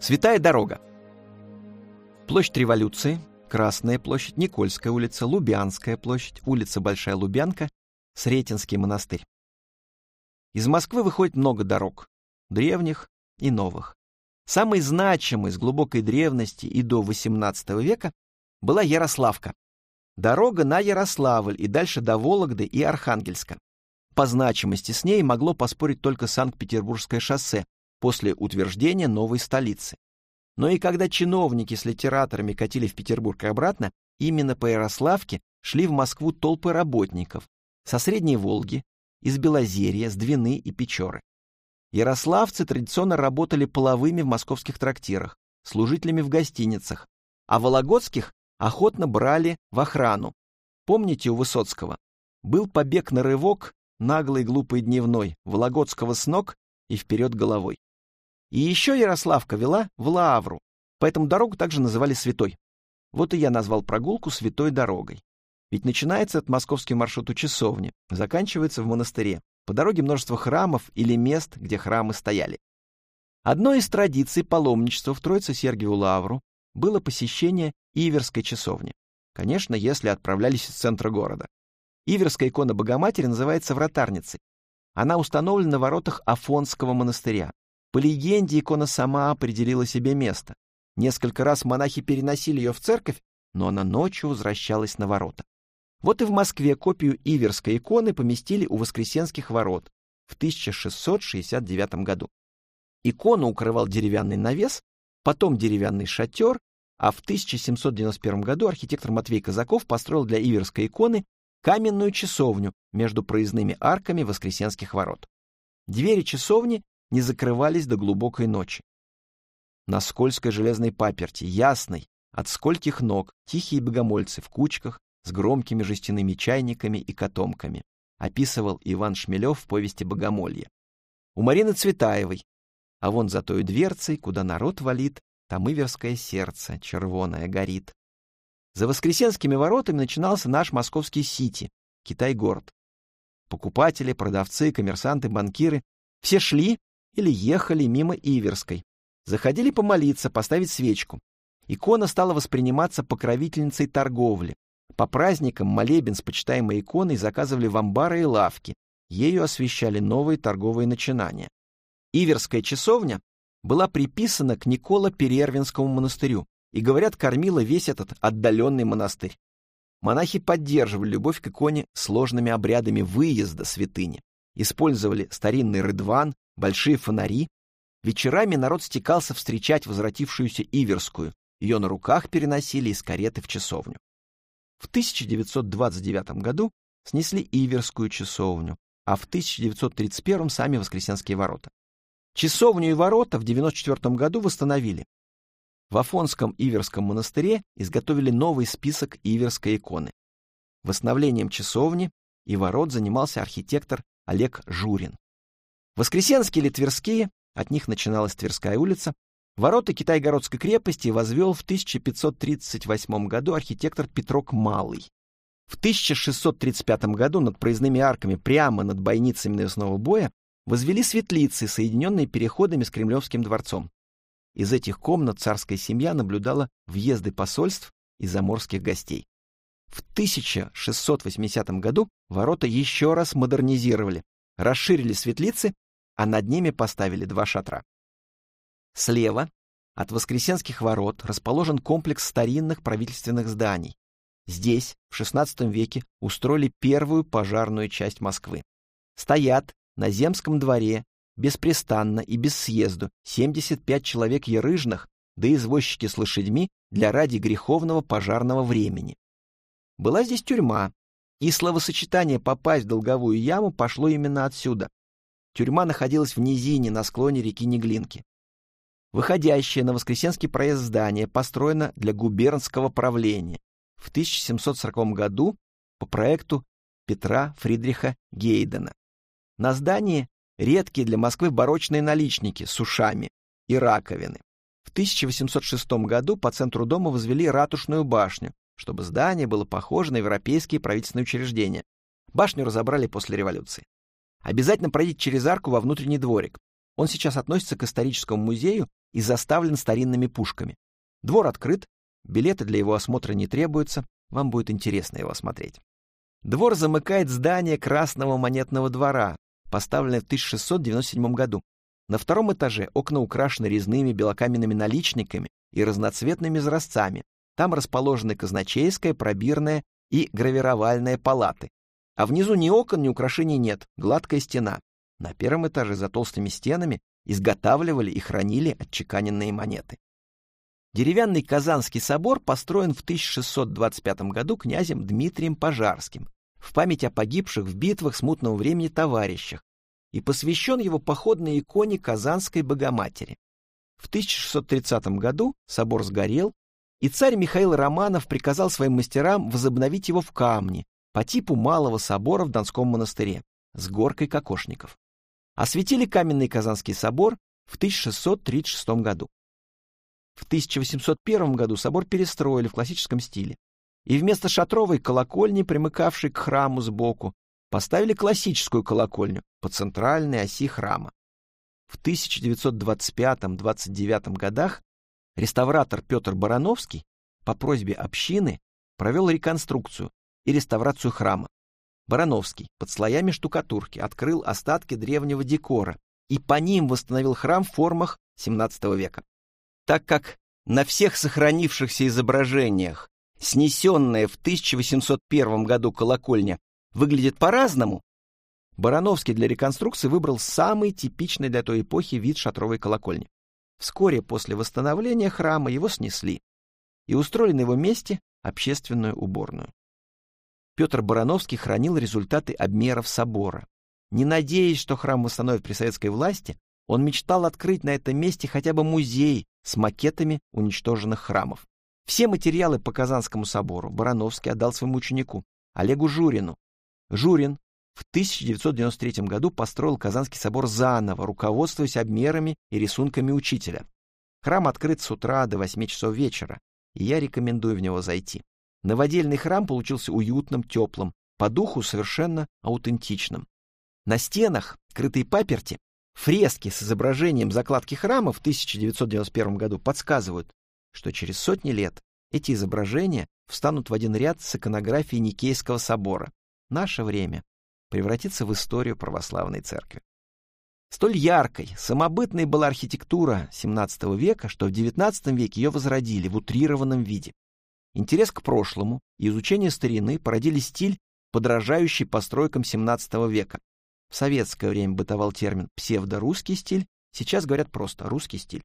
Святая дорога. Площадь революции, Красная площадь, Никольская улица, Лубянская площадь, улица Большая Лубянка, Сретенский монастырь. Из Москвы выходит много дорог, древних и новых. Самой значимой с глубокой древности и до XVIII века была Ярославка. Дорога на Ярославль и дальше до Вологды и Архангельска. По значимости с ней могло поспорить только Санкт-Петербургское шоссе после утверждения новой столицы. Но и когда чиновники с литераторами катили в Петербург и обратно, именно по Ярославке шли в Москву толпы работников со Средней Волги, из Белозерья, с Двины и Печоры. Ярославцы традиционно работали половыми в московских трактирах, служителями в гостиницах, а вологодских охотно брали в охрану. Помните у Высоцкого? Был побег на рывок, наглый глупый дневной, Вологодского с ног и вперед головой. И еще Ярославка вела в Лавру, поэтому дорогу также называли Святой. Вот и я назвал прогулку Святой дорогой. Ведь начинается от московский маршрут у часовни, заканчивается в монастыре. По дороге множество храмов или мест, где храмы стояли. Одной из традиций паломничества в Троице-Сергиеву Лавру было посещение Иверской часовни. Конечно, если отправлялись из центра города. Иверская икона Богоматери называется вратарницей. Она установлена на воротах Афонского монастыря. По легенде, икона сама определила себе место. Несколько раз монахи переносили ее в церковь, но она ночью возвращалась на ворота. Вот и в Москве копию Иверской иконы поместили у Воскресенских ворот в 1669 году. Икону укрывал деревянный навес, потом деревянный шатер, а в 1791 году архитектор Матвей Казаков построил для Иверской иконы каменную часовню между проездными арками Воскресенских ворот. Двери часовни не закрывались до глубокой ночи. На скользкой железной паперти, ясной, от скольких ног, тихие богомольцы в кучках, с громкими жестяными чайниками и котомками, описывал Иван Шмелев в повести «Богомолье». У Марины Цветаевой, а вон за той дверцей, куда народ валит, там иверское сердце, червоное горит. За Воскресенскими воротами начинался наш московский Сити, Китай-город. Покупатели, продавцы, коммерсанты, банкиры все шли или ехали мимо Иверской. Заходили помолиться, поставить свечку. Икона стала восприниматься покровительницей торговли. По праздникам молебен с почитаемой иконой заказывали в амбары и лавки. Ею освещали новые торговые начинания. Иверская часовня была приписана к Никола Перервинскому монастырю и, говорят, кормила весь этот отдаленный монастырь. Монахи поддерживали любовь к иконе сложными обрядами выезда святыни, использовали старинный рыдван, большие фонари. Вечерами народ стекался встречать возвратившуюся Иверскую, ее на руках переносили из кареты в часовню. В 1929 году снесли Иверскую часовню, а в 1931 сами Воскресенские ворота. Часовню и ворота в 1994 году восстановили. В Афонском Иверском монастыре изготовили новый список Иверской иконы. Восстановлением часовни и ворот занимался архитектор Олег Журин. Воскресенские или Тверские, от них начиналась Тверская улица, ворота Китай-городской крепости возвел в 1538 году архитектор Петрок Малый. В 1635 году над проездными арками прямо над бойницами навесного боя возвели светлицы, соединенные переходами с Кремлевским дворцом. Из этих комнат царская семья наблюдала въезды посольств и заморских гостей. В 1680 году ворота еще раз модернизировали, расширили светлицы, а над ними поставили два шатра. Слева от Воскресенских ворот расположен комплекс старинных правительственных зданий. Здесь в XVI веке устроили первую пожарную часть Москвы. Стоят на Земском дворе беспрестанно и без съезду 75 человек ярыжных, да извозчики с лошадьми для ради греховного пожарного времени. Была здесь тюрьма, и словосочетание «попасть в долговую яму» пошло именно отсюда. Тюрьма находилась в низине на склоне реки Неглинки. Выходящее на Воскресенский проезд здание построено для губернского правления в 1740 году по проекту Петра Фридриха Гейдена. На здании редкие для Москвы барочные наличники с ушами и раковины. В 1806 году по центру дома возвели ратушную башню, чтобы здание было похоже на европейские правительственные учреждения. Башню разобрали после революции. Обязательно пройдите через арку во внутренний дворик. Он сейчас относится к историческому музею, и заставлен старинными пушками. Двор открыт, билеты для его осмотра не требуются, вам будет интересно его осмотреть. Двор замыкает здание Красного монетного двора, поставленное в 1697 году. На втором этаже окна украшены резными белокаменными наличниками и разноцветными изразцами. Там расположены казначейская, пробирная и гравировальная палаты. А внизу ни окон, ни украшений нет, гладкая стена. На первом этаже за толстыми стенами изготавливали и хранили отчеканенные монеты. Деревянный Казанский собор построен в 1625 году князем Дмитрием Пожарским в память о погибших в битвах смутного времени товарищах и посвящен его походной иконе Казанской Богоматери. В 1630 году собор сгорел, и царь Михаил Романов приказал своим мастерам возобновить его в камне по типу малого собора в Донском монастыре с горкой кокошников. Осветили каменный Казанский собор в 1636 году. В 1801 году собор перестроили в классическом стиле, и вместо шатровой колокольни, примыкавшей к храму сбоку, поставили классическую колокольню по центральной оси храма. В 1925-29 годах реставратор Петр Барановский по просьбе общины провел реконструкцию и реставрацию храма. Барановский под слоями штукатурки открыл остатки древнего декора и по ним восстановил храм в формах XVII века так как на всех сохранившихся изображениях снесенная в 1801 году колокольня выглядит по-разному, Барановский для реконструкции выбрал самый типичный для той эпохи вид шатровой колокольни. Вскоре после восстановления храма его снесли и устроили на его месте общественную уборную. Петр Барановский хранил результаты обмеров собора. Не надеясь, что храм восстановят при советской власти, он мечтал открыть на этом месте хотя бы музей с макетами уничтоженных храмов. Все материалы по Казанскому собору Барановский отдал своему ученику, Олегу Журину. Журин в 1993 году построил Казанский собор заново, руководствуясь обмерами и рисунками учителя. Храм открыт с утра до 8 часов вечера, и я рекомендую в него зайти. Новодельный храм получился уютным, теплым, по духу совершенно аутентичным. На стенах, крытые паперти, Фрески с изображением закладки храма в 1991 году подсказывают, что через сотни лет эти изображения встанут в один ряд с иконографией Никейского собора. Наше время превратится в историю православной церкви. Столь яркой, самобытной была архитектура XVII века, что в XIX веке ее возродили в утрированном виде. Интерес к прошлому и изучение старины породили стиль, подражающий постройкам XVII века, в советское время бытовал термин «псевдорусский стиль», сейчас говорят просто «русский стиль».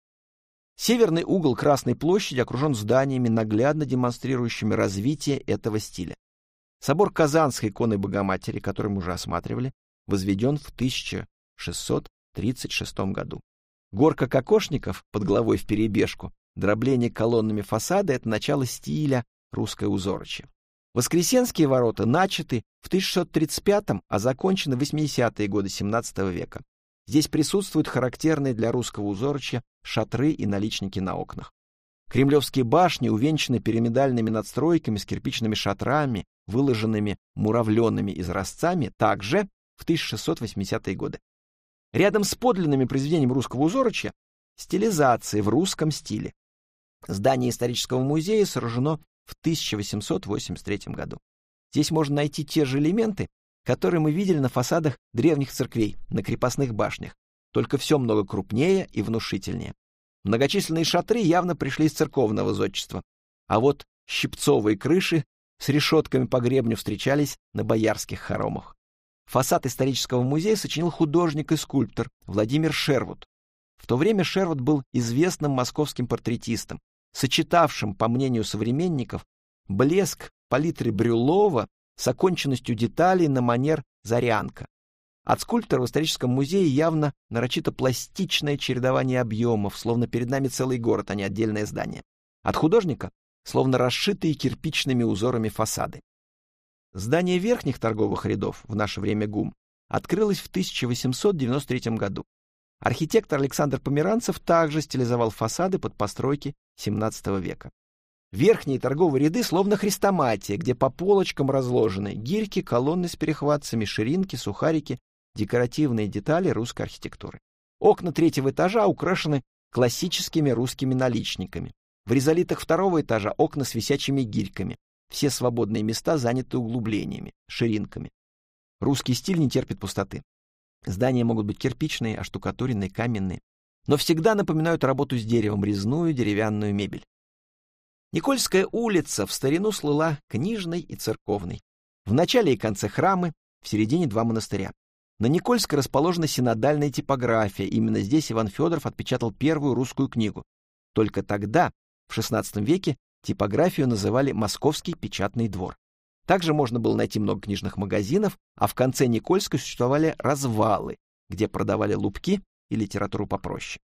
Северный угол Красной площади окружен зданиями, наглядно демонстрирующими развитие этого стиля. Собор Казанской иконы Богоматери, который мы уже осматривали, возведен в 1636 году. Горка кокошников под главой в перебежку, дробление колоннами фасада — это начало стиля русской узорочье. Воскресенские ворота начаты в 1635 а закончены в 80-е годы XVII века. Здесь присутствуют характерные для русского узорчья шатры и наличники на окнах. Кремлевские башни увенчаны пирамидальными надстройками с кирпичными шатрами, выложенными муравленными изразцами, также в 1680-е годы. Рядом с подлинными произведениями русского узорочья стилизации в русском стиле. Здание исторического музея сооружено в 1883 году. Здесь можно найти те же элементы, которые мы видели на фасадах древних церквей, на крепостных башнях, только все много крупнее и внушительнее. Многочисленные шатры явно пришли из церковного зодчества, а вот щипцовые крыши с решетками по гребню встречались на боярских хоромах. Фасад исторического музея сочинил художник и скульптор Владимир Шервуд. В то время Шервуд был известным московским портретистом, сочетавшим, по мнению современников, блеск палитры Брюлова с оконченностью деталей на манер Зарянка. От скульптора в историческом музее явно нарочито пластичное чередование объемов, словно перед нами целый город, а не отдельное здание. От художника словно расшитые кирпичными узорами фасады. Здание верхних торговых рядов, в наше время ГУМ, открылось в 1893 году. Архитектор Александр Померанцев также стилизовал фасады под постройки XVII века. Верхние торговые ряды словно хрестоматия, где по полочкам разложены гирьки, колонны с перехватцами, ширинки, сухарики, декоративные детали русской архитектуры. Окна третьего этажа украшены классическими русскими наличниками. В резолитах второго этажа окна с висячими гирьками. Все свободные места заняты углублениями, ширинками. Русский стиль не терпит пустоты. Здания могут быть кирпичные, оштукатуренные, каменные, но всегда напоминают работу с деревом, резную деревянную мебель. Никольская улица в старину слыла книжной и церковной. В начале и конце храмы, в середине два монастыря. На Никольской расположена синодальная типография. Именно здесь Иван Федоров отпечатал первую русскую книгу. Только тогда, в XVI веке, типографию называли Московский печатный двор. Также можно было найти много книжных магазинов, а в конце Никольской существовали развалы, где продавали лупки и литературу попроще.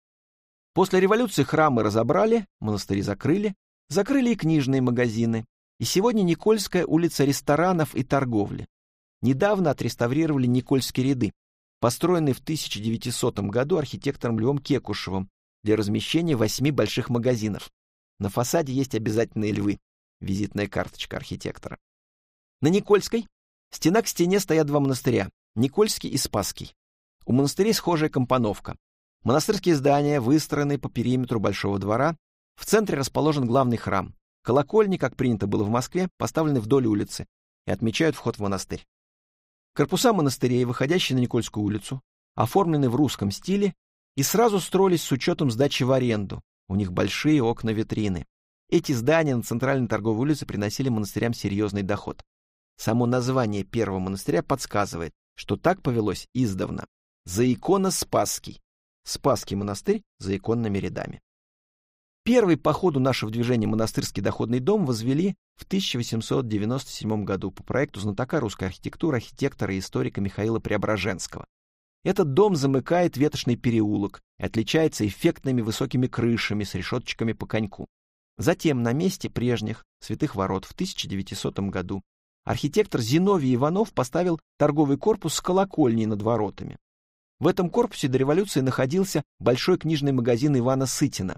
После революции храмы разобрали, монастыри закрыли, закрыли и книжные магазины. И сегодня Никольская улица ресторанов и торговли. Недавно отреставрировали Никольские ряды, построенные в 1900 году архитектором Львом Кекушевым для размещения восьми больших магазинов. На фасаде есть обязательные львы, визитная карточка архитектора. На Никольской стена к стене стоят два монастыря — Никольский и Спасский. У монастырей схожая компоновка. Монастырские здания выстроены по периметру большого двора. В центре расположен главный храм. Колокольни, как принято было в Москве, поставлены вдоль улицы и отмечают вход в монастырь. Корпуса монастырей, выходящие на Никольскую улицу, оформлены в русском стиле и сразу строились с учетом сдачи в аренду. У них большие окна-витрины. Эти здания на центральной торговой улице приносили монастырям серьезный доход. Само название первого монастыря подсказывает, что так повелось издавна. За икона Спасский. Спасский монастырь за иконными рядами. Первый по ходу нашего движения монастырский доходный дом возвели в 1897 году по проекту знатока русской архитектуры архитектора и историка Михаила Преображенского. Этот дом замыкает ветошный переулок и отличается эффектными высокими крышами с решеточками по коньку. Затем на месте прежних святых ворот в 1900 году архитектор Зиновий Иванов поставил торговый корпус с колокольней над воротами. В этом корпусе до революции находился большой книжный магазин Ивана Сытина.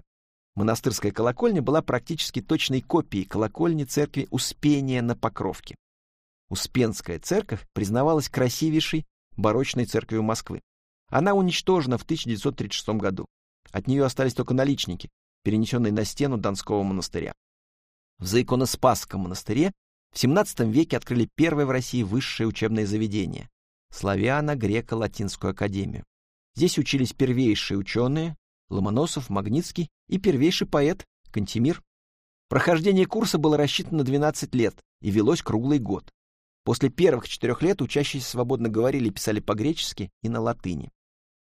Монастырская колокольня была практически точной копией колокольни церкви Успения на Покровке. Успенская церковь признавалась красивейшей барочной церковью Москвы. Она уничтожена в 1936 году. От нее остались только наличники, перенесенные на стену Донского монастыря. В Заиконоспасском монастыре в XVII веке открыли первое в России высшее учебное заведение — Славяно-Греко-Латинскую академию. Здесь учились первейшие ученые Ломоносов, Магнитский и первейший поэт Кантемир. Прохождение курса было рассчитано на 12 лет и велось круглый год. После первых четырех лет учащиеся свободно говорили и писали по-гречески и на латыни.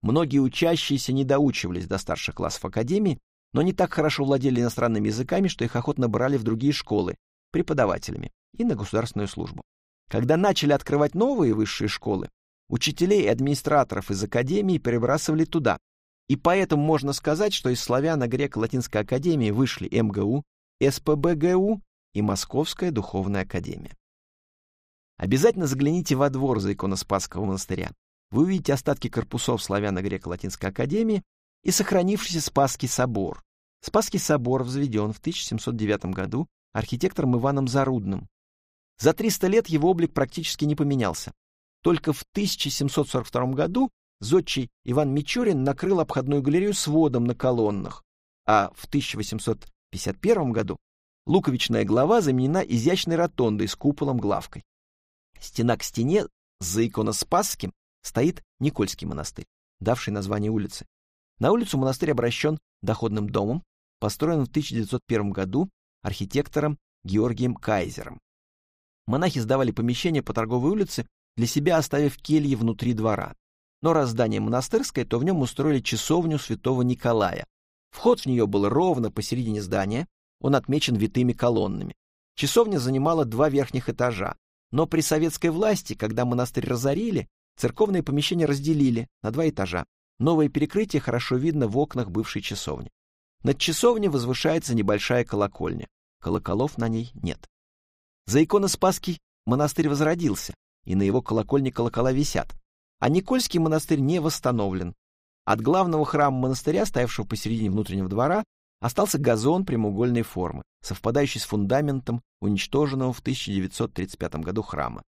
Многие учащиеся не доучивались до старших классов академии, но не так хорошо владели иностранными языками, что их охотно брали в другие школы преподавателями и на государственную службу. Когда начали открывать новые высшие школы, учителей и администраторов из академии перебрасывали туда. И поэтому можно сказать, что из славяно-греко-латинской академии вышли МГУ, СПБГУ и Московская духовная академия. Обязательно загляните во двор за иконоспасского монастыря. Вы увидите остатки корпусов славяно-греко-латинской академии и сохранившийся Спасский собор. Спасский собор взведен в 1709 году архитектором Иваном Зарудным. За 300 лет его облик практически не поменялся. Только в 1742 году зодчий Иван Мичурин накрыл обходную галерею сводом на колоннах, а в 1851 году луковичная глава заменена изящной ротондой с куполом-главкой. Стена к стене за иконоспасским стоит Никольский монастырь, давший название улице. На улицу монастырь обращен доходным домом, построен в 1901 году архитектором Георгием Кайзером. Монахи сдавали помещения по торговой улице, для себя оставив кельи внутри двора. Но раз здание монастырское, то в нем устроили часовню святого Николая. Вход в нее был ровно посередине здания, он отмечен витыми колоннами. Часовня занимала два верхних этажа, но при советской власти, когда монастырь разорили, церковные помещения разделили на два этажа. Новое перекрытие хорошо видно в окнах бывшей часовни. Над часовней возвышается небольшая колокольня. Колоколов на ней нет. За иконоспасский монастырь возродился, и на его колокольне колокола висят. А Никольский монастырь не восстановлен. От главного храма монастыря, стоявшего посередине внутреннего двора, остался газон прямоугольной формы, совпадающий с фундаментом уничтоженного в 1935 году храма.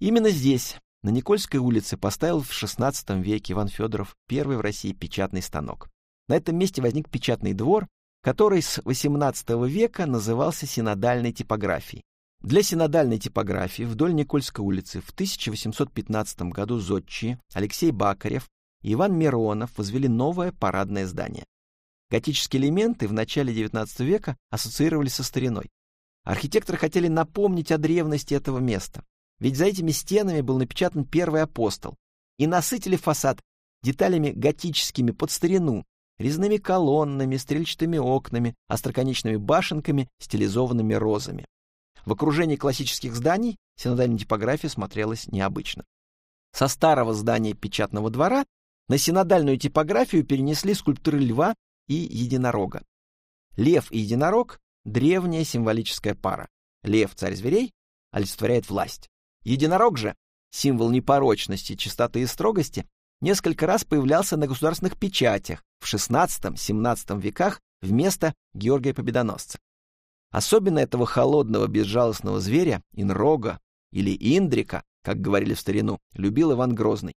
Именно здесь, на Никольской улице, поставил в XVI веке Иван Федоров первый в России печатный станок. На этом месте возник печатный двор, который с XVIII века назывался синодальной типографией. Для синодальной типографии вдоль Никольской улицы в 1815 году зодчие Алексей Бакарев и Иван Миронов возвели новое парадное здание. Готические элементы в начале XIX века ассоциировались со стариной. Архитекторы хотели напомнить о древности этого места, ведь за этими стенами был напечатан первый апостол, и насытили фасад деталями готическими под старину, резными колоннами, стрельчатыми окнами, остроконечными башенками, стилизованными розами. В окружении классических зданий синодальная типография смотрелась необычно. Со старого здания печатного двора на синодальную типографию перенесли скульптуры льва и единорога. Лев и единорог — древняя символическая пара. Лев, царь зверей, олицетворяет власть. Единорог же, символ непорочности, чистоты и строгости, несколько раз появлялся на государственных печатях в XVI-XVII веках вместо Георгия Победоносца. Особенно этого холодного безжалостного зверя, инрога или индрика, как говорили в старину, любил Иван Грозный.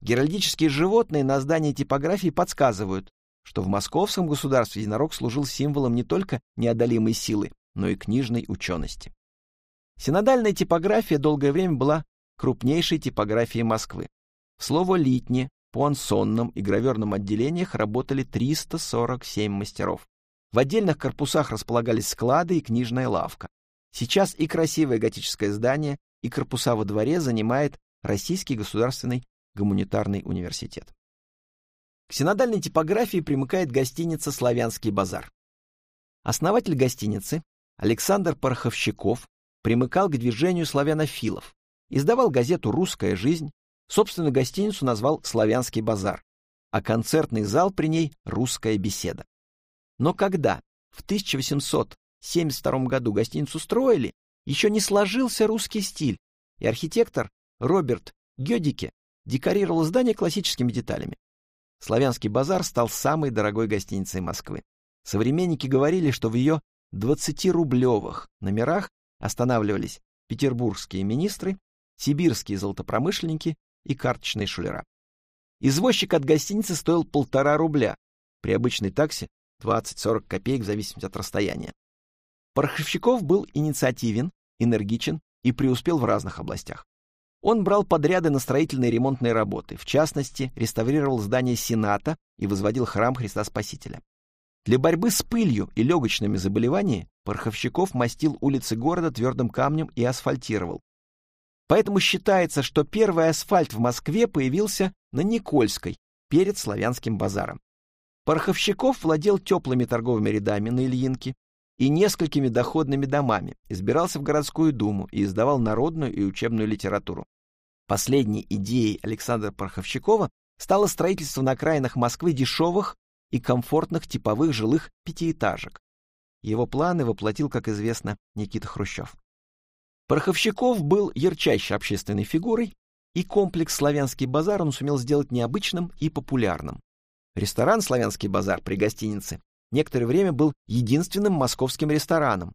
Геральдические животные на здании типографии подсказывают, что в московском государстве единорог служил символом не только неодолимой силы, но и книжной учености. Синодальная типография долгое время была крупнейшей типографией Москвы. Слово «литне» по ансонном и граверном отделениях работали 347 мастеров. В отдельных корпусах располагались склады и книжная лавка. Сейчас и красивое готическое здание, и корпуса во дворе занимает Российский государственный гуманитарный университет. К синодальной типографии примыкает гостиница «Славянский базар». Основатель гостиницы Александр Пороховщиков примыкал к движению славянофилов, издавал газету «Русская жизнь», собственную гостиницу назвал «Славянский базар», а концертный зал при ней «Русская беседа». Но когда в 1872 году гостиницу строили, еще не сложился русский стиль, и архитектор Роберт Гёдике декорировал здание классическими деталями. Славянский базар стал самой дорогой гостиницей Москвы. Современники говорили, что в ее 20-рублевых номерах останавливались петербургские министры, сибирские золотопромышленники и карточные шулера. Извозчик от гостиницы стоил полтора рубля, при обычной таксе 20-40 копеек в зависимости от расстояния. Пороховщиков был инициативен, энергичен и преуспел в разных областях. Он брал подряды на строительные и ремонтные работы, в частности, реставрировал здание Сената и возводил храм Христа Спасителя. Для борьбы с пылью и легочными заболеваниями Пороховщиков мастил улицы города твердым камнем и асфальтировал. Поэтому считается, что первый асфальт в Москве появился на Никольской, перед Славянским базаром. Пороховщиков владел теплыми торговыми рядами на Ильинке, и несколькими доходными домами, избирался в городскую думу и издавал народную и учебную литературу. Последней идеей Александра Пороховщикова стало строительство на окраинах Москвы дешевых и комфортных типовых жилых пятиэтажек. Его планы воплотил, как известно, Никита Хрущев. Пороховщиков был ярчайшей общественной фигурой, и комплекс «Славянский базар» он сумел сделать необычным и популярным. Ресторан «Славянский базар» при гостинице некоторое время был единственным московским рестораном.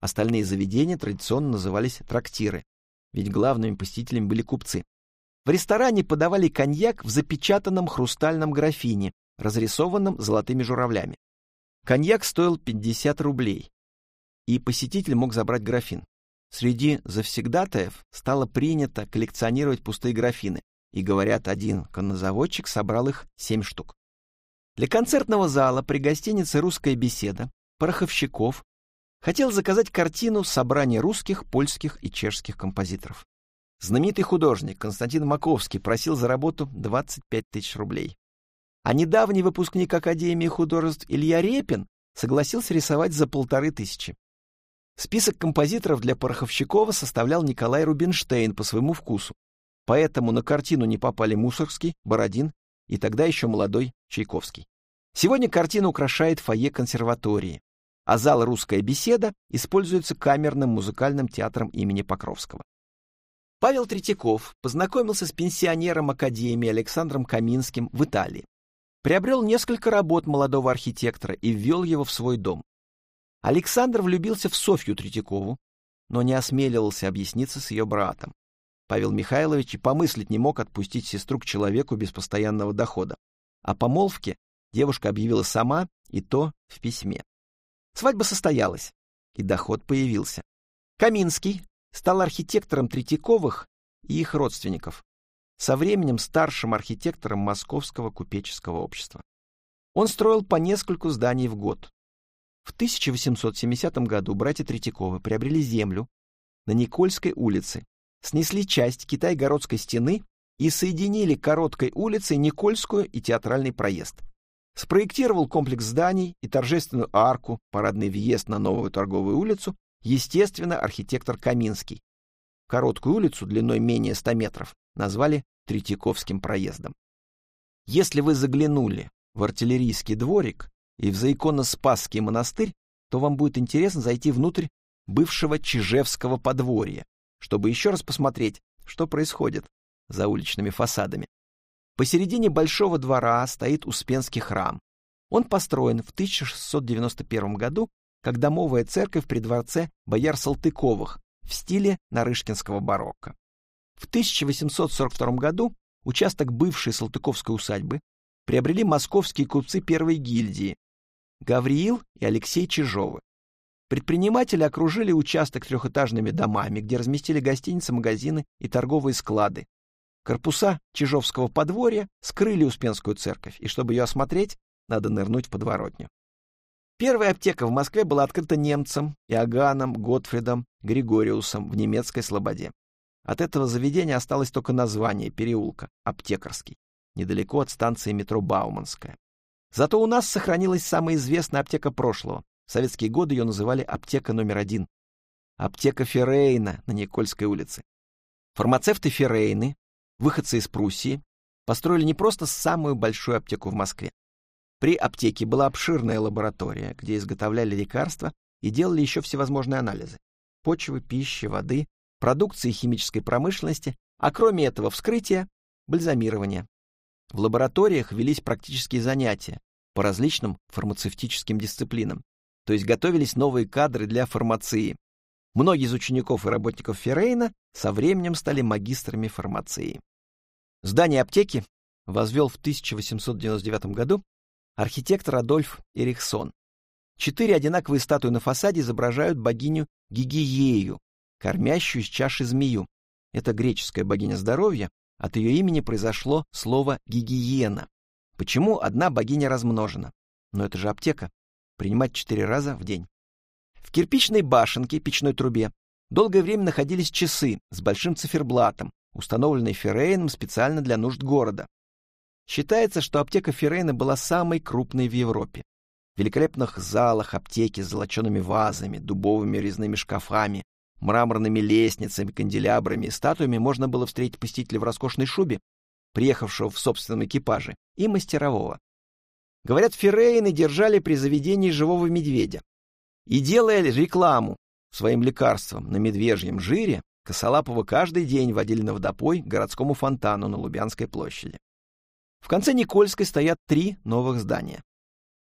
Остальные заведения традиционно назывались трактиры, ведь главными посетителями были купцы. В ресторане подавали коньяк в запечатанном хрустальном графине, разрисованном золотыми журавлями. Коньяк стоил 50 рублей, и посетитель мог забрать графин. Среди завсегдатаев стало принято коллекционировать пустые графины, и, говорят, один коннозаводчик собрал их семь штук. Для концертного зала при гостинице «Русская беседа» Пороховщиков хотел заказать картину собрания русских, польских и чешских композиторов. Знаменитый художник Константин Маковский просил за работу 25 тысяч рублей. А недавний выпускник Академии художеств Илья Репин согласился рисовать за полторы тысячи. Список композиторов для Пороховщикова составлял Николай Рубинштейн по своему вкусу. Поэтому на картину не попали Мусоргский, Бородин и тогда еще молодой Чайковский. Сегодня картина украшает фойе консерватории, а зал «Русская беседа» используется камерным музыкальным театром имени Покровского. Павел Третьяков познакомился с пенсионером Академии Александром Каминским в Италии. Приобрел несколько работ молодого архитектора и ввел его в свой дом. Александр влюбился в Софью Третьякову, но не осмеливался объясниться с ее братом. Павел Михайлович и помыслить не мог отпустить сестру к человеку без постоянного дохода. О помолвке девушка объявила сама, и то в письме. Свадьба состоялась, и доход появился. Каминский стал архитектором Третьяковых и их родственников, со временем старшим архитектором Московского купеческого общества. Он строил по нескольку зданий в год. В 1870 году братья Третьяковы приобрели землю на Никольской улице, снесли часть Китай-городской стены и соединили короткой улицей Никольскую и театральный проезд. Спроектировал комплекс зданий и торжественную арку, парадный въезд на новую торговую улицу, естественно, архитектор Каминский. Короткую улицу длиной менее 100 метров назвали Третьяковским проездом. Если вы заглянули в артиллерийский дворик и в Заиконно-Спасский монастырь, то вам будет интересно зайти внутрь бывшего Чижевского подворья, чтобы еще раз посмотреть, что происходит за уличными фасадами. Посередине большого двора стоит Успенский храм. Он построен в 1691 году как домовая церковь при дворце бояр Салтыковых в стиле нарышкинского барокко. В 1842 году участок бывшей Салтыковской усадьбы приобрели московские купцы первой гильдии Гавриил и Алексей Чижовы. Предприниматели окружили участок трехэтажными домами, где разместили гостиницы, магазины и торговые склады. Корпуса Чижовского подворья скрыли Успенскую церковь, и чтобы ее осмотреть, надо нырнуть в подворотню. Первая аптека в Москве была открыта немцем Иоганном Готфридом Григориусом в немецкой Слободе. От этого заведения осталось только название переулка — Аптекарский, недалеко от станции метро Бауманская. Зато у нас сохранилась самая известная аптека прошлого в советские годы ее называли аптека номер один. Аптека Феррейна на Никольской улице. Фармацевты Феррейны, выходцы из Пруссии, построили не просто самую большую аптеку в Москве. При аптеке была обширная лаборатория, где изготовляли лекарства и делали еще всевозможные анализы. Почвы, пищи, воды, продукции химической промышленности, а кроме этого вскрытия, бальзамирования. В лабораториях велись практические занятия по различным фармацевтическим дисциплинам то есть готовились новые кадры для фармации. Многие из учеников и работников Феррейна со временем стали магистрами фармации. Здание аптеки возвел в 1899 году архитектор Адольф Эрихсон. Четыре одинаковые статуи на фасаде изображают богиню Гигиею, кормящую из чаши змею. Это греческая богиня здоровья, от ее имени произошло слово гигиена. Почему одна богиня размножена? Но это же аптека принимать четыре раза в день. В кирпичной башенке, печной трубе, долгое время находились часы с большим циферблатом, установленные Феррейном специально для нужд города. Считается, что аптека Феррейна была самой крупной в Европе. В великолепных залах аптеки с золочеными вазами, дубовыми резными шкафами, мраморными лестницами, канделябрами и статуями можно было встретить посетителя в роскошной шубе, приехавшего в собственном экипаже, и мастерового. Говорят, феррейны держали при заведении живого медведя. И делая рекламу своим лекарствам на медвежьем жире, Косолапова каждый день водили на водопой к городскому фонтану на Лубянской площади. В конце Никольской стоят три новых здания.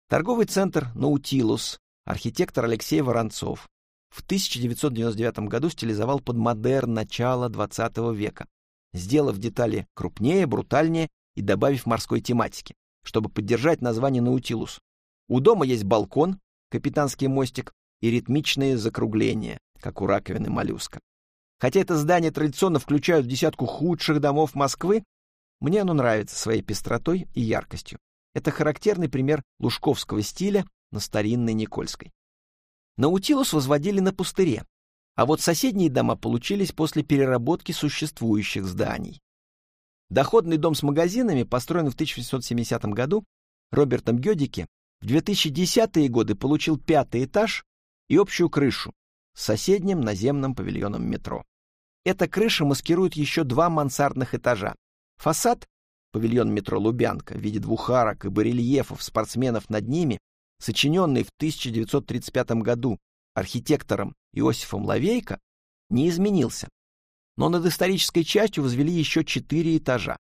Торговый центр «Наутилус», архитектор Алексей Воронцов, в 1999 году стилизовал под модерн начала XX века, сделав детали крупнее, брутальнее и добавив морской тематики чтобы поддержать название Наутилус. У дома есть балкон, капитанский мостик и ритмичные закругления, как у раковины моллюска. Хотя это здание традиционно включают в десятку худших домов Москвы, мне оно нравится своей пестротой и яркостью. Это характерный пример лужковского стиля на старинной Никольской. Наутилус возводили на пустыре, а вот соседние дома получились после переработки существующих зданий. Доходный дом с магазинами, построен в 1870 году Робертом Гёдике, в 2010-е годы получил пятый этаж и общую крышу с соседним наземным павильоном метро. Эта крыша маскирует еще два мансардных этажа. Фасад, павильон метро Лубянка в виде двух арок и барельефов спортсменов над ними, сочиненный в 1935 году архитектором Иосифом Лавейко, не изменился но над исторической частью возвели еще четыре этажа.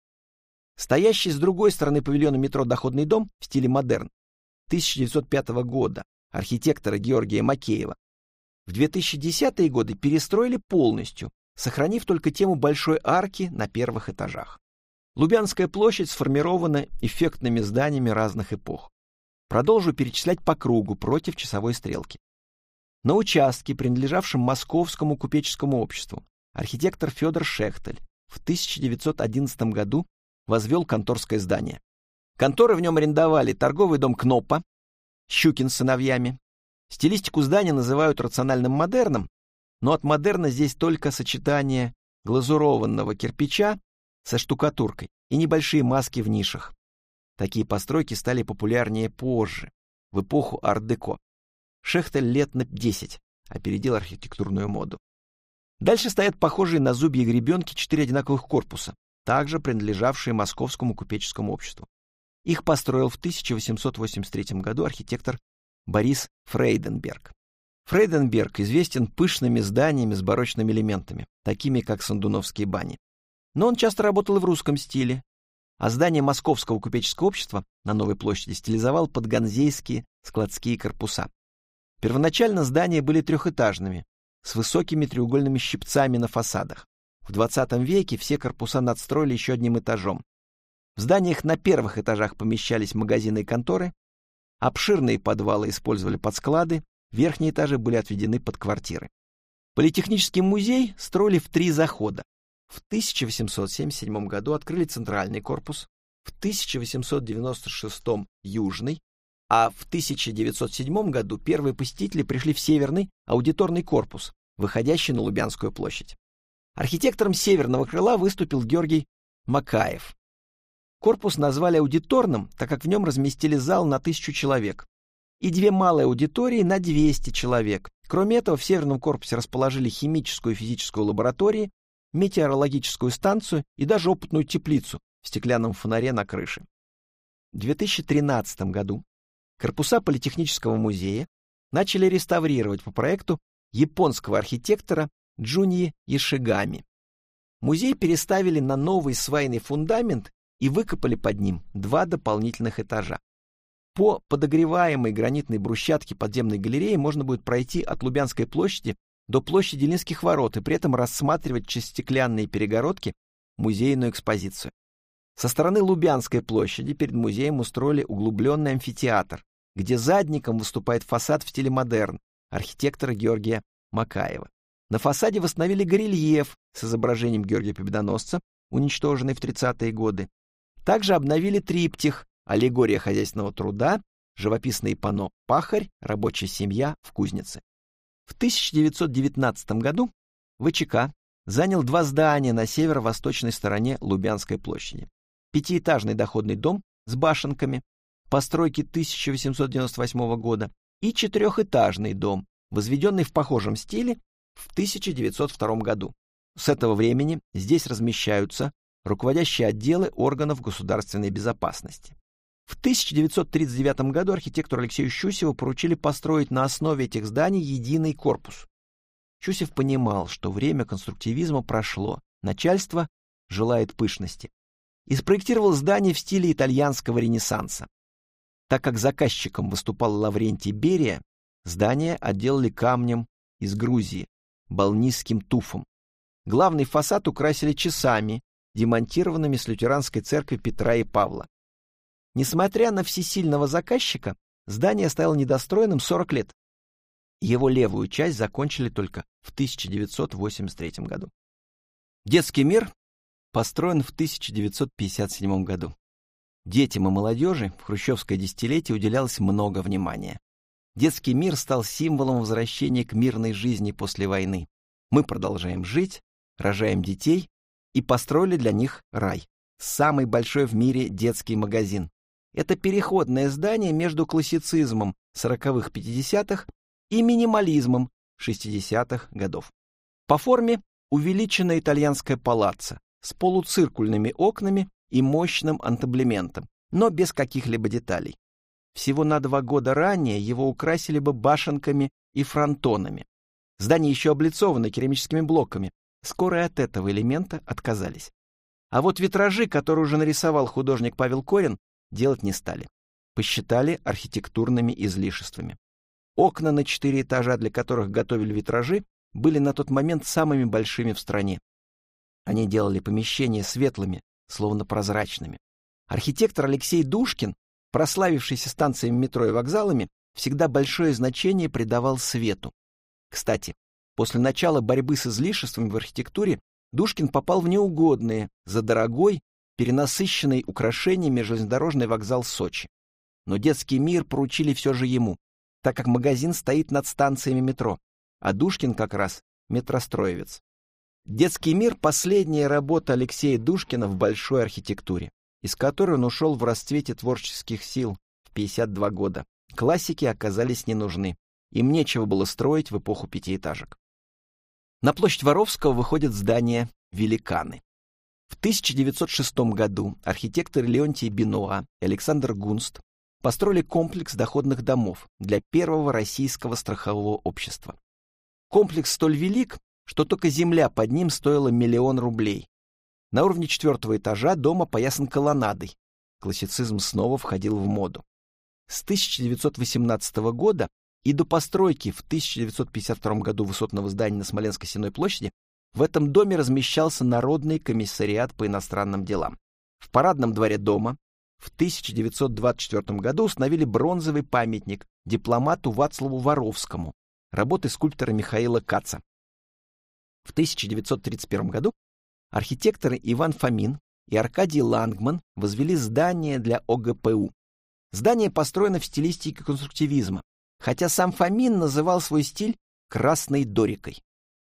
Стоящий с другой стороны павильона метро «Доходный дом» в стиле модерн 1905 года архитектора Георгия Макеева в 2010-е годы перестроили полностью, сохранив только тему большой арки на первых этажах. Лубянская площадь сформирована эффектными зданиями разных эпох. Продолжу перечислять по кругу против часовой стрелки. На участке, принадлежавшем Московскому купеческому обществу, архитектор Федор Шехтель в 1911 году возвел конторское здание. Конторы в нем арендовали торговый дом Кнопа, Щукин с сыновьями. Стилистику здания называют рациональным модерном, но от модерна здесь только сочетание глазурованного кирпича со штукатуркой и небольшие маски в нишах. Такие постройки стали популярнее позже, в эпоху арт-деко. Шехтель лет на 10 опередил архитектурную моду. Дальше стоят похожие на зубья гребенки четыре одинаковых корпуса, также принадлежавшие Московскому купеческому обществу. Их построил в 1883 году архитектор Борис Фрейденберг. Фрейденберг известен пышными зданиями с барочными элементами, такими как Сандуновские бани. Но он часто работал и в русском стиле, а здание Московского купеческого общества на Новой площади стилизовал под ганзейские складские корпуса. Первоначально здания были трехэтажными, с высокими треугольными щипцами на фасадах. В 20 веке все корпуса надстроили еще одним этажом. В зданиях на первых этажах помещались магазины и конторы, обширные подвалы использовали под склады, верхние этажи были отведены под квартиры. Политехнический музей строили в три захода. В 1877 году открыли центральный корпус, в 1896 южный, а в 1907 году первые посетители пришли в северный аудиторный корпус, выходящий на Лубянскую площадь. Архитектором северного крыла выступил Георгий Макаев. Корпус назвали аудиторным, так как в нем разместили зал на тысячу человек и две малые аудитории на 200 человек. Кроме этого, в северном корпусе расположили химическую и физическую лаборатории, метеорологическую станцию и даже опытную теплицу в стеклянном фонаре на крыше. В 2013 году корпуса Политехнического музея начали реставрировать по проекту японского архитектора Джуньи Ишигами. Музей переставили на новый свайный фундамент и выкопали под ним два дополнительных этажа. По подогреваемой гранитной брусчатке подземной галереи можно будет пройти от Лубянской площади до площади Ленинских ворот и при этом рассматривать через стеклянные перегородки музейную экспозицию. Со стороны Лубянской площади перед музеем устроили углубленный амфитеатр, где задником выступает фасад в стиле модерн архитектора Георгия Макаева. На фасаде восстановили горельеф с изображением Георгия Победоносца, уничтоженный в 30-е годы. Также обновили триптих «Аллегория хозяйственного труда», живописное панно «Пахарь. Рабочая семья в кузнице». В 1919 году ВЧК занял два здания на северо-восточной стороне Лубянской площади. Пятиэтажный доходный дом с башенками, постройки 1898 года, и четырехэтажный дом, возведенный в похожем стиле в 1902 году. С этого времени здесь размещаются руководящие отделы органов государственной безопасности. В 1939 году архитектору Алексею Щусеву поручили построить на основе этих зданий единый корпус. Щусев понимал, что время конструктивизма прошло, начальство желает пышности, и спроектировал здание в стиле итальянского ренессанса. Так как заказчиком выступал Лаврентий Берия, здание отделали камнем из Грузии, балнистским туфом. Главный фасад украсили часами, демонтированными с лютеранской церкви Петра и Павла. Несмотря на всесильного заказчика, здание стояло недостроенным 40 лет. Его левую часть закончили только в 1983 году. Детский мир построен в 1957 году. Детям и молодежи в хрущевское десятилетие уделялось много внимания. Детский мир стал символом возвращения к мирной жизни после войны. Мы продолжаем жить, рожаем детей и построили для них рай. Самый большой в мире детский магазин. Это переходное здание между классицизмом 40-х-50-х и минимализмом 60-х годов. По форме увеличенная итальянская палаццо с полуциркульными окнами и мощным антаблементом, но без каких-либо деталей. Всего на два года ранее его украсили бы башенками и фронтонами. Здание еще облицовано керамическими блоками. Скоро от этого элемента отказались. А вот витражи, которые уже нарисовал художник Павел Корин, делать не стали. Посчитали архитектурными излишествами. Окна на четыре этажа, для которых готовили витражи, были на тот момент самыми большими в стране. Они делали помещения светлыми, словно прозрачными. Архитектор Алексей Душкин, прославившийся станциями метро и вокзалами, всегда большое значение придавал свету. Кстати, после начала борьбы с излишествами в архитектуре Душкин попал в неугодные за дорогой, перенасыщенный украшениями железнодорожный вокзал Сочи. Но детский мир поручили все же ему, так как магазин стоит над станциями метро, а Душкин как раз метростроевец. Детский мир — последняя работа Алексея Душкина в большой архитектуре, из которой он ушел в расцвете творческих сил в 52 года. Классики оказались не нужны. Им нечего было строить в эпоху пятиэтажек. На площадь Воровского выходят здания «Великаны». В 1906 году архитекторы Леонтий Бенуа и Александр Гунст построили комплекс доходных домов для первого российского страхового общества. Комплекс столь велик, что только земля под ним стоила миллион рублей. На уровне четвертого этажа дома поясан колоннадой. Классицизм снова входил в моду. С 1918 года и до постройки в 1952 году высотного здания на Смоленской Сенной площади в этом доме размещался Народный комиссариат по иностранным делам. В парадном дворе дома в 1924 году установили бронзовый памятник дипломату Вацлаву Воровскому, работы скульптора Михаила Каца. В 1931 году архитекторы Иван Фомин и Аркадий Лангман возвели здание для ОГПУ. Здание построено в стилистике конструктивизма, хотя сам Фомин называл свой стиль «красной дорикой».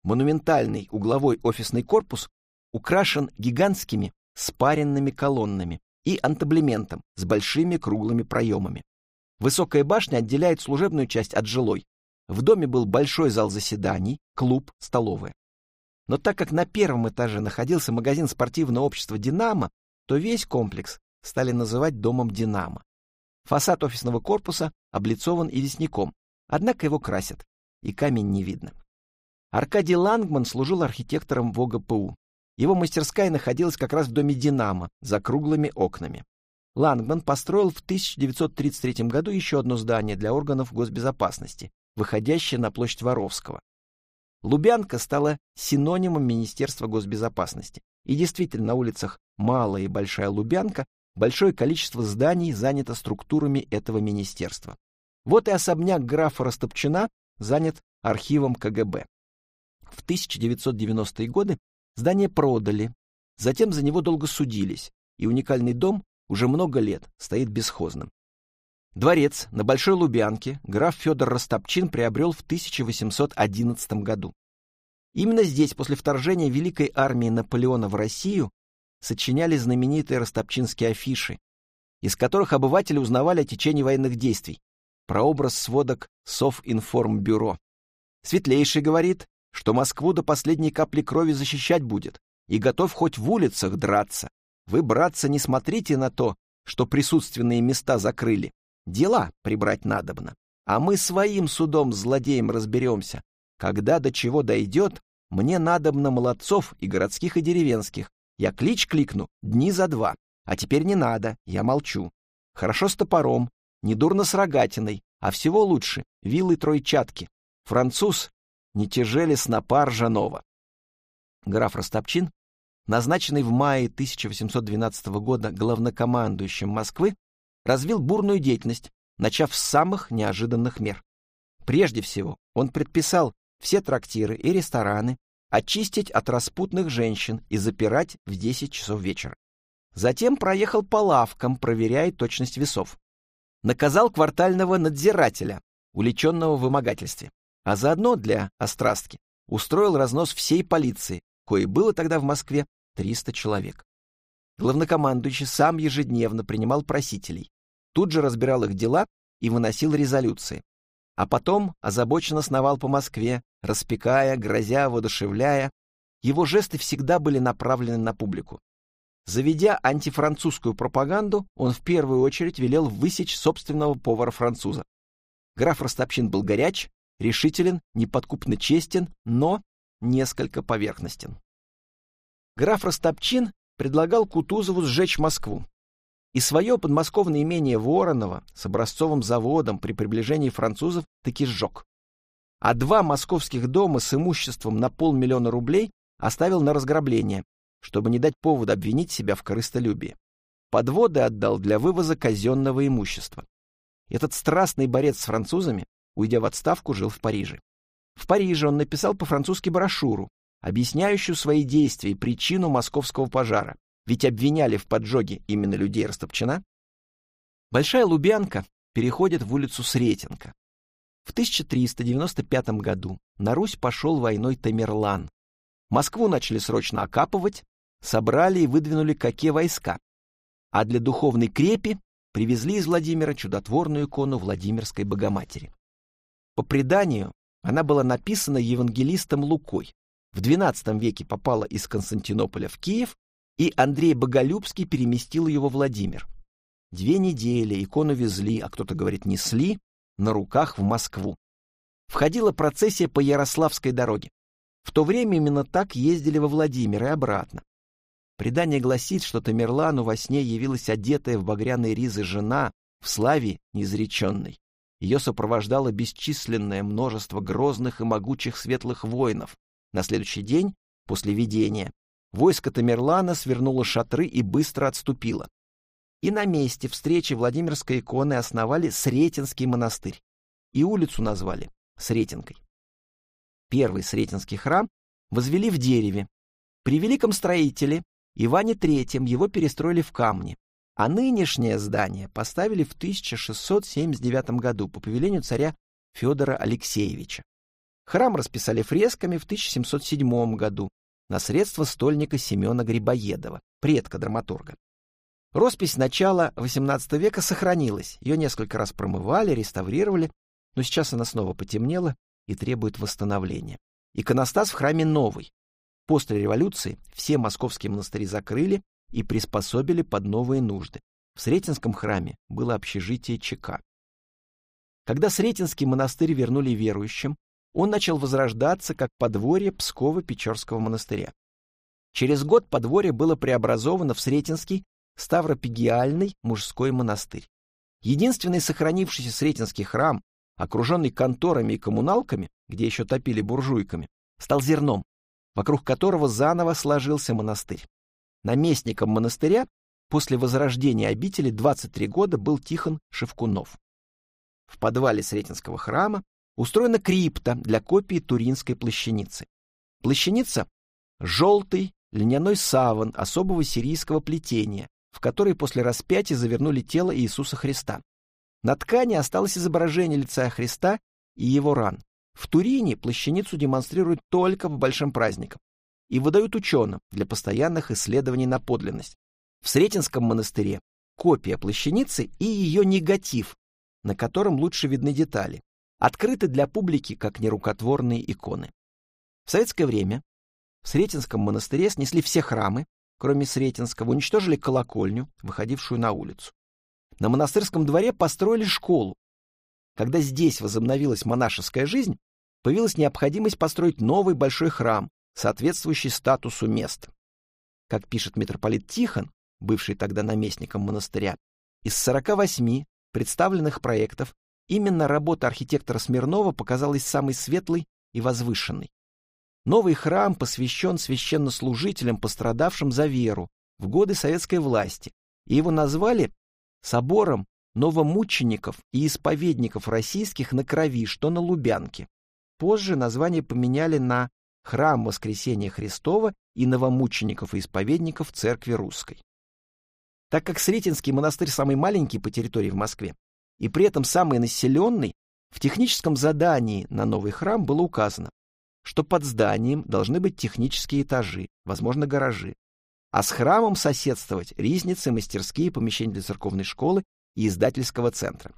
Монументальный угловой офисный корпус украшен гигантскими спаренными колоннами и антаблементом с большими круглыми проемами. Высокая башня отделяет служебную часть от жилой. В доме был большой зал заседаний, клуб, столовая. Но так как на первом этаже находился магазин спортивного общества «Динамо», то весь комплекс стали называть домом «Динамо». Фасад офисного корпуса облицован известняком, однако его красят, и камень не видно. Аркадий Лангман служил архитектором в ОГПУ. Его мастерская находилась как раз в доме «Динамо» за круглыми окнами. Лангман построил в 1933 году еще одно здание для органов госбезопасности, выходящее на площадь Воровского. Лубянка стала синонимом Министерства госбезопасности. И действительно, на улицах Малая и Большая Лубянка большое количество зданий занято структурами этого министерства. Вот и особняк графа Растопчина занят архивом КГБ. В 1990-е годы здание продали, затем за него долго судились, и уникальный дом уже много лет стоит бесхозным. Дворец на Большой Лубянке граф Федор Растопчин приобрел в 1811 году. Именно здесь, после вторжения Великой армии Наполеона в Россию, сочиняли знаменитые растопчинские афиши, из которых обыватели узнавали о течении военных действий, прообраз сводок Совинформбюро. Светлейший говорит, что Москву до последней капли крови защищать будет и готов хоть в улицах драться. Вы, братцы, не смотрите на то, что присутственные места закрыли, Дела прибрать надобно. А мы своим судом с злодеем разберемся. Когда до чего дойдет, мне надобно молодцов и городских, и деревенских. Я клич кликну дни за два. А теперь не надо, я молчу. Хорошо с топором, недурно с рогатиной, а всего лучше вилы тройчатки. Француз не тяжели снопа ржаного. Граф Ростопчин, назначенный в мае 1812 года главнокомандующим Москвы, развил бурную деятельность, начав с самых неожиданных мер. Прежде всего, он предписал все трактиры и рестораны очистить от распутных женщин и запирать в 10 часов вечера. Затем проехал по лавкам, проверяя точность весов. Наказал квартального надзирателя, уличенного в вымогательстве, а заодно для острастки устроил разнос всей полиции, кое было тогда в Москве 300 человек. Главнокомандующий сам ежедневно принимал просителей, тут же разбирал их дела и выносил резолюции. А потом озабоченно сновал по Москве, распекая, грозя, воодушевляя. Его жесты всегда были направлены на публику. Заведя антифранцузскую пропаганду, он в первую очередь велел высечь собственного повара-француза. Граф Ростопчин был горяч, решителен, неподкупно честен, но несколько поверхностен. Граф Ростопчин предлагал Кутузову сжечь Москву, и свое подмосковное имение Воронова с образцовым заводом при приближении французов таки сжег. А два московских дома с имуществом на полмиллиона рублей оставил на разграбление, чтобы не дать повода обвинить себя в корыстолюбии. Подводы отдал для вывоза казенного имущества. Этот страстный борец с французами, уйдя в отставку, жил в Париже. В Париже он написал по-французски брошюру, объясняющую свои действия и причину московского пожара, ведь обвиняли в поджоге именно людей Растопчина. Большая Лубянка переходит в улицу Сретенка. В 1395 году на Русь пошел войной Тамерлан. Москву начали срочно окапывать, собрали и выдвинули какие войска. А для духовной крепи привезли из Владимира чудотворную икону Владимирской Богоматери. По преданию, она была написана евангелистом Лукой. В XII веке попала из Константинополя в Киев, и Андрей Боголюбский переместил ее во Владимир. Две недели икону везли, а кто-то говорит несли, на руках в Москву. Входила процессия по Ярославской дороге. В то время именно так ездили во Владимир и обратно. Предание гласит, что Тамерлану во сне явилась одетая в багряные ризы жена в славе неизреченной. Ее сопровождало бесчисленное множество грозных и могучих светлых воинов. На следующий день, после видения, войско Тамерлана свернуло шатры и быстро отступило. И на месте встречи Владимирской иконы основали Сретенский монастырь. И улицу назвали Сретенкой. Первый Сретенский храм возвели в дереве. При великом строителе Иване III его перестроили в камне, а нынешнее здание поставили в 1679 году по повелению царя Федора Алексеевича. Храм расписали фресками в 1707 году на средства стольника Семена Грибоедова, предка драматурга. Роспись начала XVIII века сохранилась, ее несколько раз промывали, реставрировали, но сейчас она снова потемнела и требует восстановления. Иконостас в храме новый, После революции все московские монастыри закрыли и приспособили под новые нужды. В Сретенском храме было общежитие ЧК. Когда Сретенский монастырь вернули верующим, он начал возрождаться как подворье Псково-Печорского монастыря. Через год подворье было преобразовано в Сретенский Ставропигиальный мужской монастырь. Единственный сохранившийся Сретенский храм, окруженный конторами и коммуналками, где еще топили буржуйками, стал зерном, вокруг которого заново сложился монастырь. Наместником монастыря после возрождения обители 23 года был Тихон Шевкунов. В подвале Сретенского храма устроена крипта для копии Туринской плащаницы. Плащаница — желтый льняной саван особого сирийского плетения, в который после распятия завернули тело Иисуса Христа. На ткани осталось изображение лица Христа и его ран. В Турине плащаницу демонстрируют только по большим праздникам и выдают ученым для постоянных исследований на подлинность. В Сретенском монастыре копия плащаницы и ее негатив, на котором лучше видны детали, открыты для публики как нерукотворные иконы. В советское время в Сретенском монастыре снесли все храмы, кроме Сретенского, уничтожили колокольню, выходившую на улицу. На монастырском дворе построили школу. Когда здесь возобновилась монашеская жизнь, появилась необходимость построить новый большой храм, соответствующий статусу мест. Как пишет митрополит Тихон, бывший тогда наместником монастыря, из 48 представленных проектов именно работа архитектора Смирнова показалась самой светлой и возвышенной. Новый храм посвящен священнослужителям, пострадавшим за веру в годы советской власти, и его назвали собором новомучеников и исповедников российских на крови, что на Лубянке. Позже название поменяли на Храм Воскресения Христова и новомучеников и исповедников Церкви Русской. Так как Сретенский монастырь самый маленький по территории в Москве и при этом самый населенный, в техническом задании на новый храм было указано, что под зданием должны быть технические этажи, возможно, гаражи, а с храмом соседствовать ризницы, мастерские, помещения для церковной школы и издательского центра.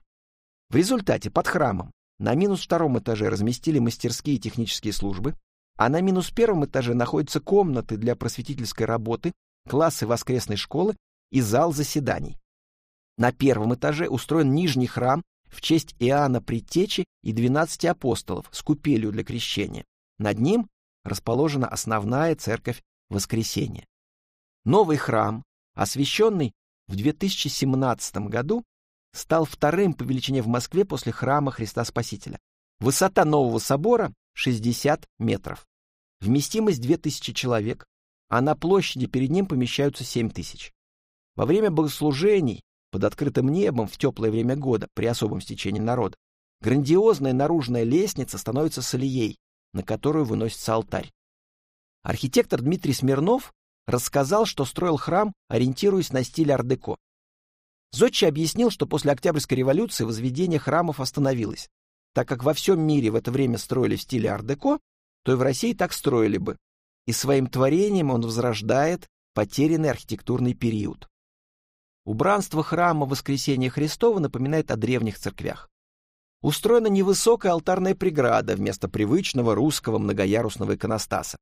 В результате под храмом на минус втором этаже разместили мастерские и технические службы, а на минус первом этаже находятся комнаты для просветительской работы, классы воскресной школы и зал заседаний. На первом этаже устроен нижний храм в честь Иоанна Предтечи и 12 апостолов с купелью для крещения. Над ним расположена основная церковь Воскресения. Новый храм, освященный в 2017 году, стал вторым по величине в Москве после храма Христа Спасителя. Высота нового собора 60 метров. Вместимость 2000 человек. а на площади перед ним помещаются 7 тысяч. Во время богослужений под открытым небом в теплое время года при особом стечении народа грандиозная наружная лестница становится солией, на которую выносится алтарь. Архитектор Дмитрий Смирнов рассказал, что строил храм, ориентируясь на стиль ар-деко. Зодчий объяснил, что после Октябрьской революции возведение храмов остановилось. Так как во всем мире в это время строили в стиле ар-деко, то и в России так строили бы. И своим творением он возрождает потерянный архитектурный период. Убранство храма Воскресения Христова напоминает о древних церквях. Устроена невысокая алтарная преграда вместо привычного русского многоярусного иконостаса.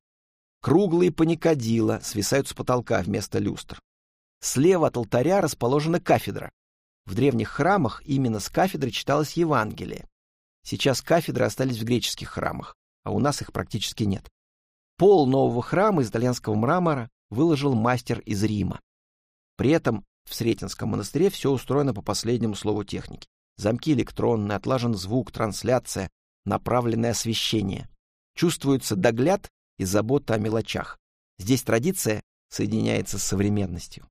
Круглые паникадила свисают с потолка вместо люстр. Слева от алтаря расположена кафедра. В древних храмах именно с кафедры читалось Евангелие. Сейчас кафедры остались в греческих храмах, а у нас их практически нет. Пол нового храма из итальянского мрамора выложил мастер из Рима. При этом в Сретенском монастыре все устроено по последнему слову техники. Замки электронные, отлажен звук, трансляция, направленное освещение. Чувствуется догляд и забота о мелочах. Здесь традиция соединяется с современностью.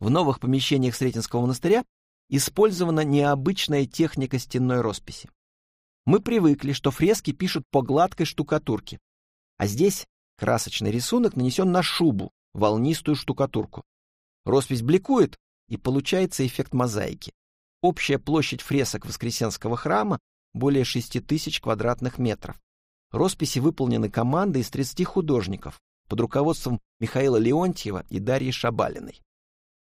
В новых помещениях Сретенского монастыря использована необычная техника стенной росписи. Мы привыкли, что фрески пишут по гладкой штукатурке, а здесь красочный рисунок нанесен на шубу, волнистую штукатурку. Роспись бликует, и получается эффект мозаики. Общая площадь фресок Воскресенского храма более 6 тысяч квадратных метров. Росписи выполнены командой из 30 художников под руководством Михаила Леонтьева и Дарьи Шабалиной.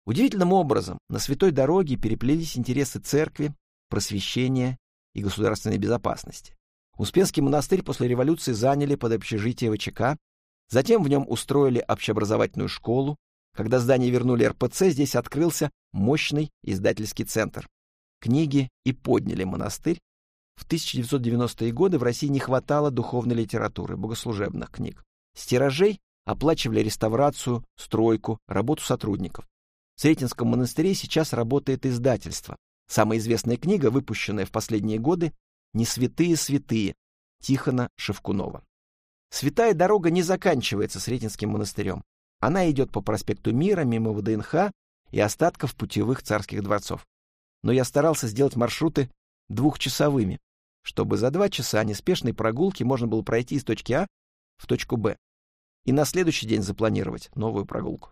Удивительным образом на святой дороге переплелись интересы церкви, просвещения и государственной безопасности. Успенский монастырь после революции заняли под общежитие ВЧК, затем в нем устроили общеобразовательную школу, когда здание вернули РПЦ, здесь открылся мощный издательский центр. Книги и подняли монастырь. В 1990-е годы в России не хватало духовной литературы, богослужебных книг. С тиражей оплачивали реставрацию, стройку, работу сотрудников. В Сретенском монастыре сейчас работает издательство. Самая известная книга, выпущенная в последние годы, «Не святые святые» Тихона Шевкунова. Святая дорога не заканчивается Сретенским монастырем. Она идет по проспекту Мира, мимо ВДНХ и остатков путевых царских дворцов. Но я старался сделать маршруты двухчасовыми, чтобы за два часа неспешной прогулки можно было пройти из точки А в точку Б и на следующий день запланировать новую прогулку.